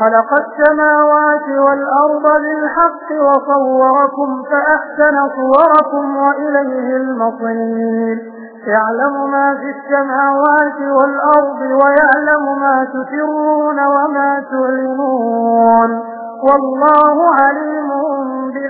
خلق السماوات والأرض بالحق وصوركم فأحسن صوركم وإليه المصير. يعلم ما في السماوات والأرض ويعلم ما تسرون وما تعلنون. والله عليم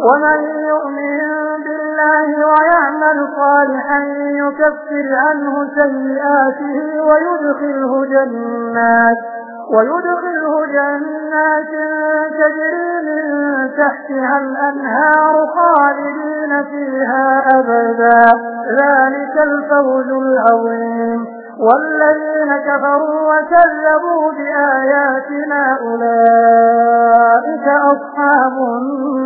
ومن يؤمن بالله ويعمل صالحا يكفر عنه سيئاته ويدخله جنات ويدخله جنات تجري من تحتها الأنهار خالدين فيها أبدا. ذلك الفوز العظيم. والذين كفروا وكذبوا بآياتنا أولئك أصحاب النار.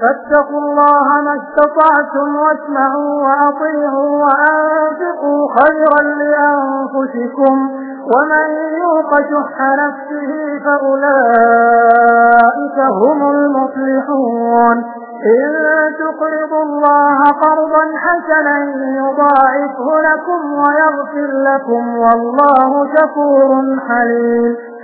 فاتقوا الله ما استطعتم واسمعوا وأطيعوا وأنفقوا خيرا لأنفسكم ومن يوق شح نفسه فأولئك هم المفلحون إن تقرضوا الله قرضا حسنا يضاعفه لكم ويغفر لكم والله شكور حليم